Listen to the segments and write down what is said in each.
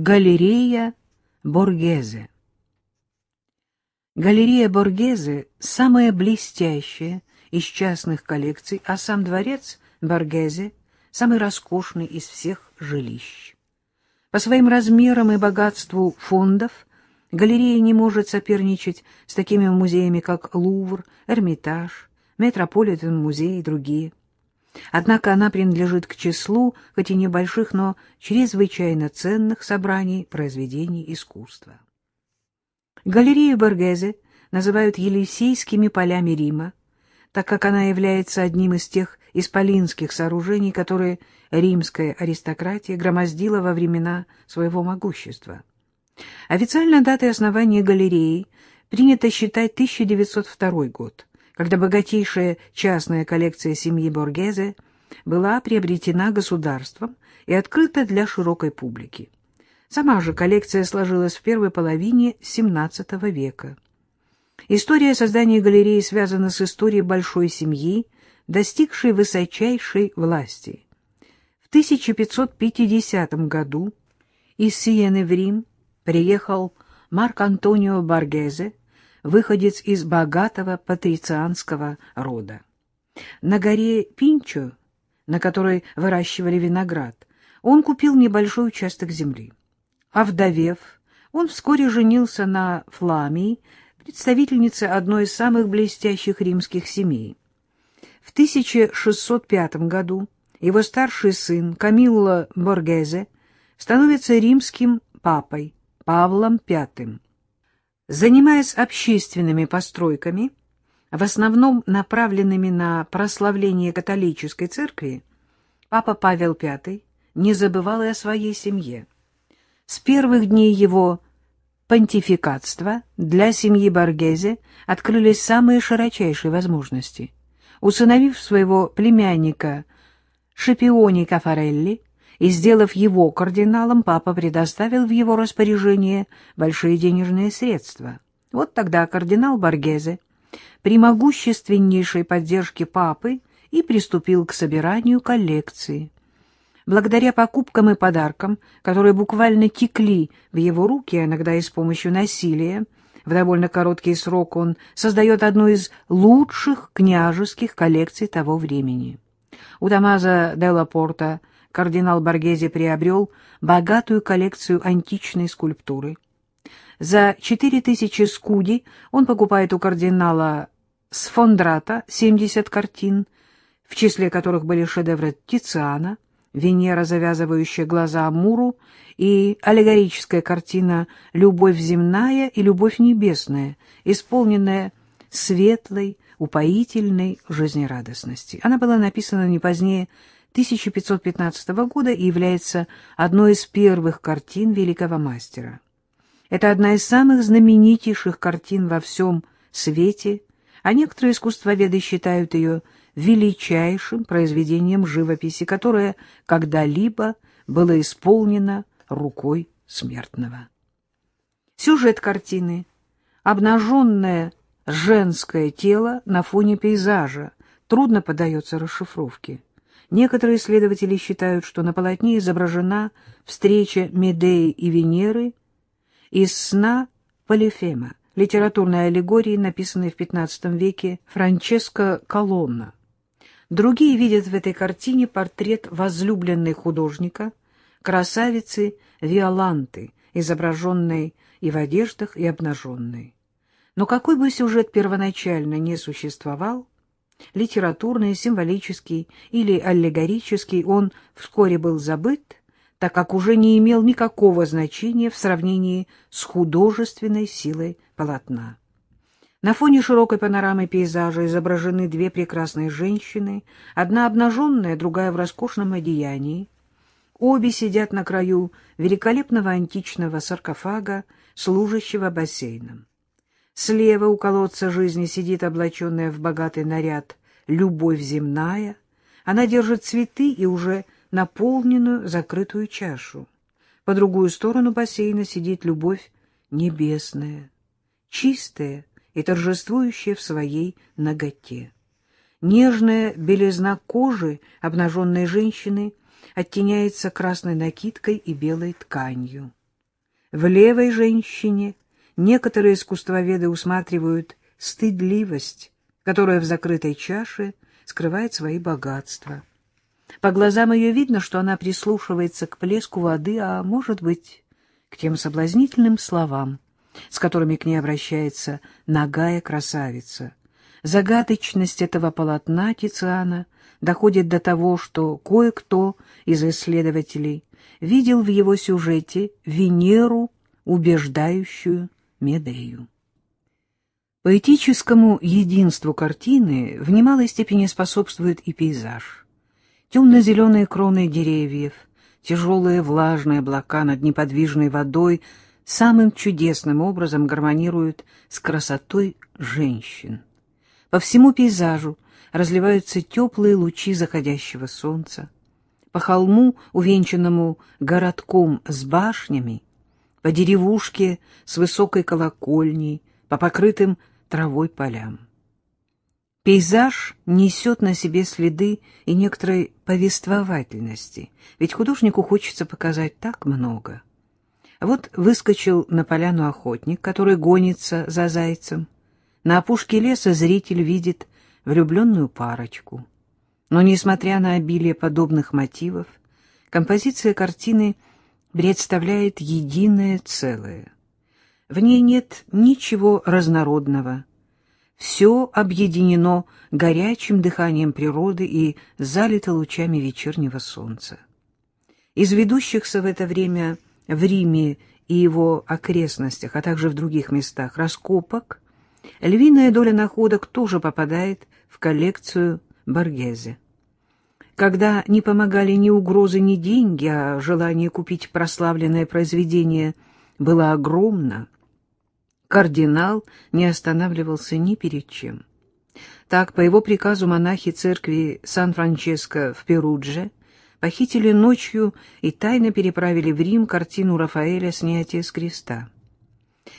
Галерея Боргезе Галерея Боргезе — самая блестящая из частных коллекций, а сам дворец Боргезе — самый роскошный из всех жилищ. По своим размерам и богатству фондов галерея не может соперничать с такими музеями, как Лувр, Эрмитаж, Метрополитен-музей и другие. Однако она принадлежит к числу, хоть и небольших, но чрезвычайно ценных собраний произведений искусства. Галерею Боргезе называют Елисейскими полями Рима, так как она является одним из тех исполинских сооружений, которые римская аристократия громоздила во времена своего могущества. Официально датой основания галереи принято считать 1902 год когда богатейшая частная коллекция семьи Боргезе была приобретена государством и открыта для широкой публики. Сама же коллекция сложилась в первой половине XVII века. История создания галереи связана с историей большой семьи, достигшей высочайшей власти. В 1550 году из Сиены в Рим приехал Марк Антонио Боргезе, выходец из богатого патрицианского рода. На горе Пинчо, на которой выращивали виноград, он купил небольшой участок земли. Овдовев, он вскоре женился на Фламии, представительнице одной из самых блестящих римских семей. В 1605 году его старший сын Камилло Боргезе становится римским папой Павлом V. Занимаясь общественными постройками, в основном направленными на прославление католической церкви, папа Павел V не забывал и о своей семье. С первых дней его понтификатства для семьи Боргезе открылись самые широчайшие возможности. Усыновив своего племянника Шипиони Кафарелли, и, сделав его кардиналом, папа предоставил в его распоряжение большие денежные средства. Вот тогда кардинал Боргезе при могущественнейшей поддержке папы и приступил к собиранию коллекции. Благодаря покупкам и подаркам, которые буквально текли в его руки, а иногда и с помощью насилия, в довольно короткий срок он создает одну из лучших княжеских коллекций того времени. У Томазо де Порта кардинал Боргезе приобрел богатую коллекцию античной скульптуры. За четыре тысячи скуди он покупает у кардинала Сфондрата 70 картин, в числе которых были шедевры Тициана, Венера, завязывающая глаза Амуру, и аллегорическая картина «Любовь земная» и «Любовь небесная», исполненная светлой, упоительной жизнерадостности. Она была написана не позднее 1515 года и является одной из первых картин великого мастера. Это одна из самых знаменитейших картин во всем свете, а некоторые искусствоведы считают ее величайшим произведением живописи, которое когда-либо было исполнено рукой смертного. Сюжет картины — обнаженное женское тело на фоне пейзажа, трудно поддается расшифровке. Некоторые исследователи считают, что на полотне изображена встреча Медеи и Венеры из сна Полифема, литературной аллегории, написанной в XV веке Франческо Колонна. Другие видят в этой картине портрет возлюбленной художника, красавицы Виоланты, изображенной и в одеждах, и обнаженной. Но какой бы сюжет первоначально не существовал, литературный, символический или аллегорический, он вскоре был забыт, так как уже не имел никакого значения в сравнении с художественной силой полотна. На фоне широкой панорамы пейзажа изображены две прекрасные женщины, одна обнаженная, другая в роскошном одеянии. Обе сидят на краю великолепного античного саркофага, служащего бассейном. Слева у колодца жизни сидит облаченная в богатый наряд любовь земная. Она держит цветы и уже наполненную закрытую чашу. По другую сторону бассейна сидит любовь небесная, чистая и торжествующая в своей ноготе. Нежная белизна кожи обнаженной женщины оттеняется красной накидкой и белой тканью. В левой женщине некоторые искусствоведы усматривают стыдливость, которая в закрытой чаше скрывает свои богатства. По глазам ее видно, что она прислушивается к плеску воды, а, может быть, к тем соблазнительным словам, с которыми к ней обращается нагая красавица. Загадочность этого полотна Тициана доходит до того, что кое-кто из исследователей видел в его сюжете Венеру, убеждающую Медею. Поэтическому единству картины в немалой степени способствует и пейзаж. Темно-зеленые кроны деревьев, тяжелые влажные облака над неподвижной водой самым чудесным образом гармонируют с красотой женщин. По всему пейзажу разливаются теплые лучи заходящего солнца. По холму, увенчанному городком с башнями, по деревушке с высокой колокольней, по покрытым травой полям. Пейзаж несет на себе следы и некоторой повествовательности, ведь художнику хочется показать так много. Вот выскочил на поляну охотник, который гонится за зайцем. На опушке леса зритель видит влюбленную парочку. Но, несмотря на обилие подобных мотивов, композиция картины представляет единое целое. В ней нет ничего разнородного, все объединено горячим дыханием природы и залито лучами вечернего солнца. Из ведущихся в это время в Риме и его окрестностях, а также в других местах раскопок, львиная доля находок тоже попадает в коллекцию Боргезе. Когда не помогали ни угрозы, ни деньги, а желание купить прославленное произведение было огромно, кардинал не останавливался ни перед чем. Так, по его приказу монахи церкви Сан-Франческо в Перудже похитили ночью и тайно переправили в Рим картину Рафаэля «Снятие с креста».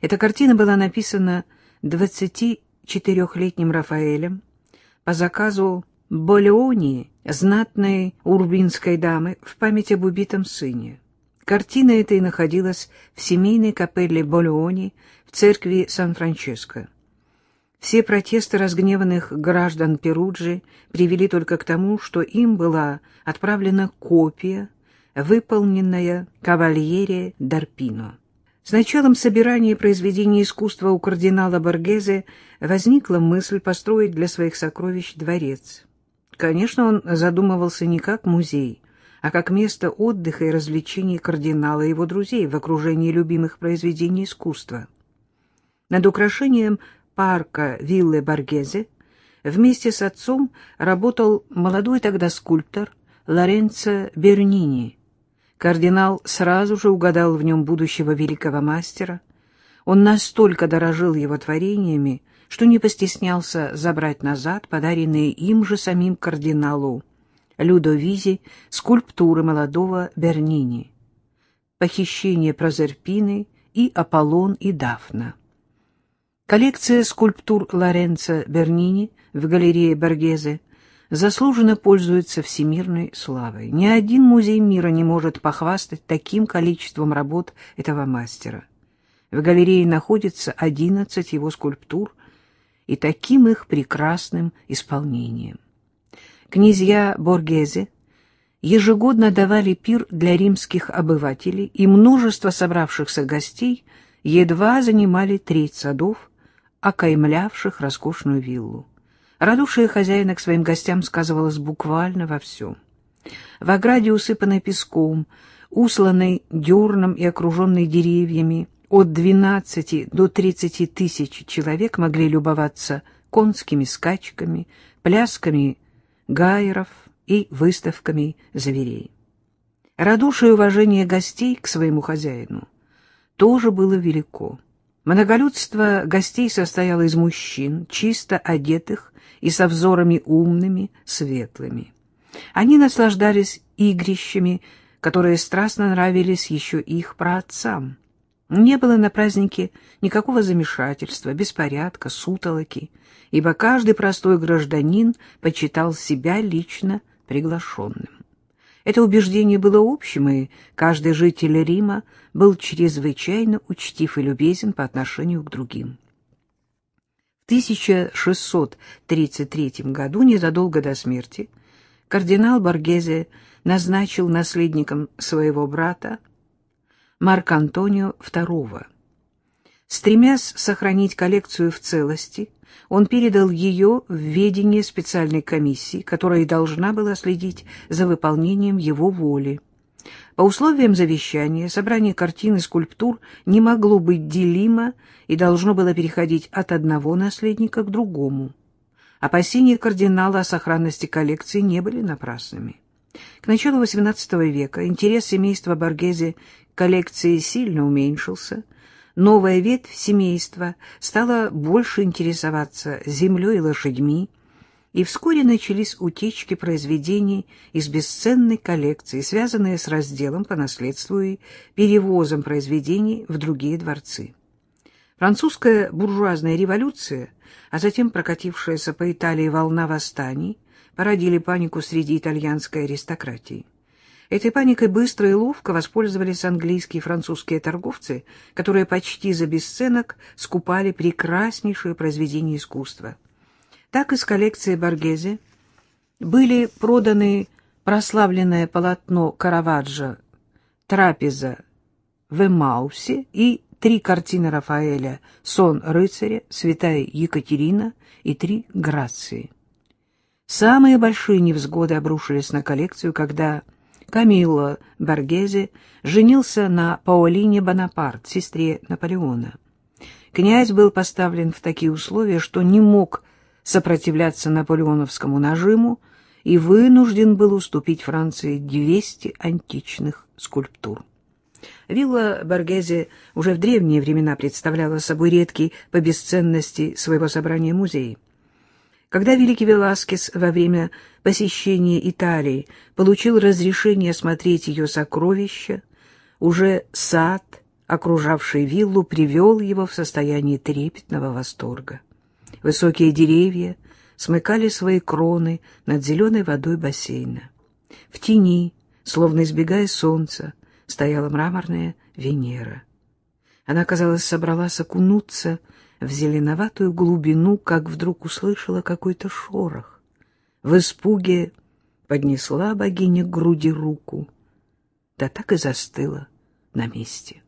Эта картина была написана 24-летним Рафаэлем по заказу Болеонии, знатной урбинской дамы, в память об убитом сыне. Картина эта и находилась в семейной капелле Болеони в церкви Сан-Франческо. Все протесты разгневанных граждан Перуджи привели только к тому, что им была отправлена копия, выполненная кавальере Дарпино. С началом собирания произведений искусства у кардинала Боргезе возникла мысль построить для своих сокровищ дворец. Конечно, он задумывался не как музей, а как место отдыха и развлечений кардинала и его друзей в окружении любимых произведений искусства. Над украшением парка виллы Боргезе вместе с отцом работал молодой тогда скульптор Лоренцо Бернини. Кардинал сразу же угадал в нем будущего великого мастера. Он настолько дорожил его творениями, что не постеснялся забрать назад подаренные им же самим кардиналу Людовизи скульптуры молодого Бернини, похищение Прозерпины и Аполлон и Дафна. Коллекция скульптур Лоренцо Бернини в галерее Боргезе заслуженно пользуется всемирной славой. Ни один музей мира не может похвастать таким количеством работ этого мастера. В галерее находится 11 его скульптур и таким их прекрасным исполнением. Князья Боргезе ежегодно давали пир для римских обывателей, и множество собравшихся гостей едва занимали треть садов, окаймлявших роскошную виллу. Радушие хозяина к своим гостям сказывалось буквально во всем. В ограде, усыпанной песком, усланной дерном и окруженной деревьями, от 12 до 30 тысяч человек могли любоваться конскими скачками, плясками гайеров и выставками зверей. Радушие и уважение гостей к своему хозяину тоже было велико. Многолюдство гостей состояло из мужчин, чисто одетых и со взорами умными, светлыми. Они наслаждались игрищами, которые страстно нравились еще их праотцам. Не было на празднике никакого замешательства, беспорядка, сутолоки, ибо каждый простой гражданин почитал себя лично приглашенным. Это убеждение было общим, и каждый житель Рима был чрезвычайно учтив и любезен по отношению к другим. В 1633 году, незадолго до смерти, кардинал Боргезе назначил наследником своего брата Марк Антонио II. Стремясь сохранить коллекцию в целости, он передал ее в ведение специальной комиссии, которая должна была следить за выполнением его воли. По условиям завещания собрание картин и скульптур не могло быть делимо и должно было переходить от одного наследника к другому. Опасения кардинала о сохранности коллекции не были напрасными. К началу XVIII века интерес семейства Боргезе коллекции сильно уменьшился, новая ветвь семейства стала больше интересоваться землей и лошадьми, и вскоре начались утечки произведений из бесценной коллекции, связанные с разделом по наследству и перевозом произведений в другие дворцы. Французская буржуазная революция, а затем прокатившаяся по Италии волна восстаний, породили панику среди итальянской аристократии. Этой паникой быстро и ловко воспользовались английские и французские торговцы, которые почти за бесценок скупали прекраснейшие произведения искусства. Так из коллекции Боргезе были проданы прославленное полотно Караваджо «Трапеза в Эмаусе» и три картины Рафаэля «Сон рыцаря», «Святая Екатерина» и «Три Грации». Самые большие невзгоды обрушились на коллекцию, когда Камилло Боргезе женился на Паолине Бонапарт, сестре Наполеона. Князь был поставлен в такие условия, что не мог сопротивляться наполеоновскому нажиму и вынужден был уступить Франции 200 античных скульптур. Вилла Боргезе уже в древние времена представляла собой редкий по бесценности своего собрания музей. Когда великий Веласкес во время посещения Италии получил разрешение осмотреть ее сокровища, уже сад, окружавший виллу, привел его в состояние трепетного восторга. Высокие деревья смыкали свои кроны над зеленой водой бассейна. В тени, словно избегая солнца, стояла мраморная Венера. Она, казалось, собралась окунуться в зеленоватую глубину, как вдруг услышала какой-то шорох. В испуге поднесла богиня к груди руку, да так и застыла на месте.